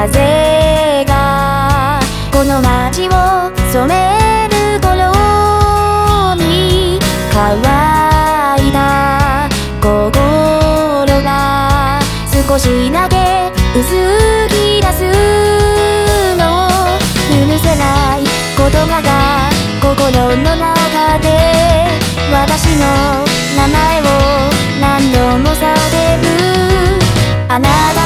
風がこの街を染める頃に乾いた心が少しだけ薄着出すの許せない言葉が心の中で私の名前を何度も叫ぶ。あなた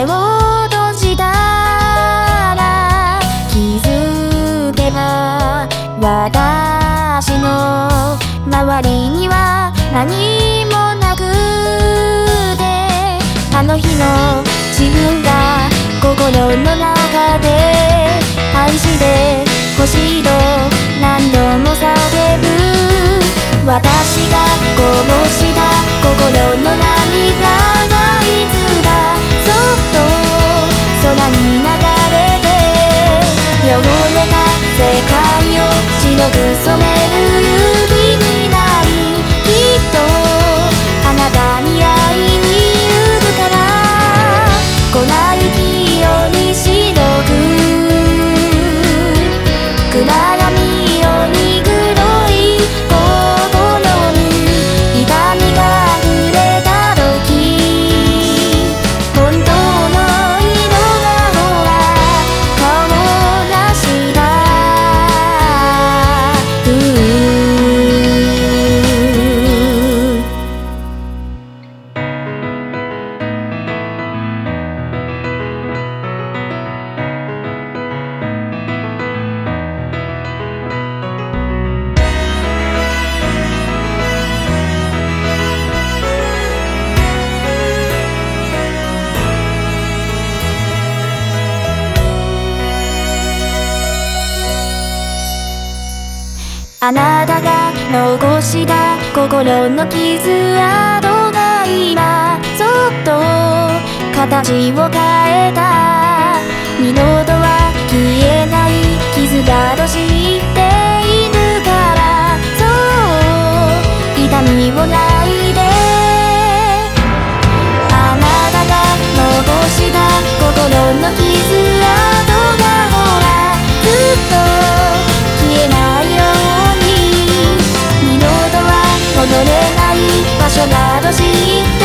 目を閉じたら気づけば私の周りには何もなくてあの日の自分が心の中で愛してほしいと白く染めあなたが残した心の傷跡が今そっと形を変えた二度とは消えない傷だと知っているからそう痛みをないであなたが残した心の傷跡しい